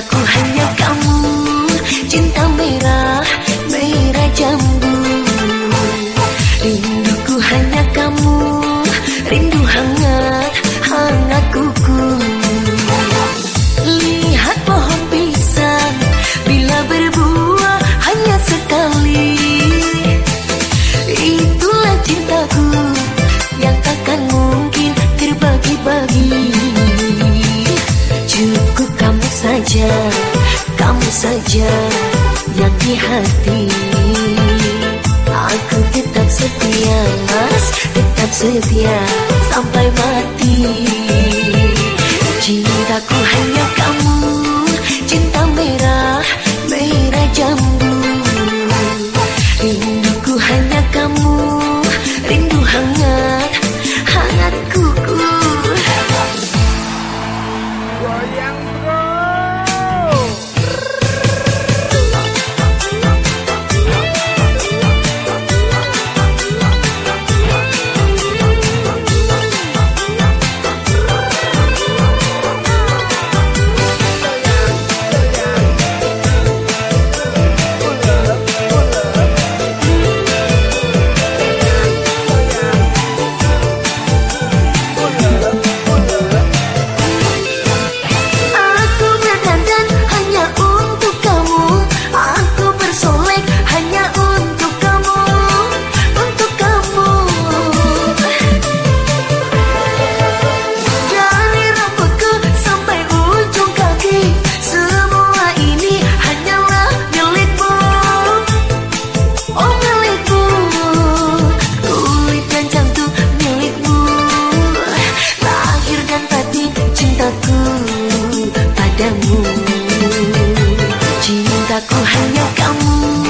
자꾸 하려고. Saja Kamu saja yang di hati. Aku tetap setia mas Tetap setia sampai mati. Cintaku hanya kamu Cinta merah, merah jambu. Rinduku hanya cintaku hanya kamu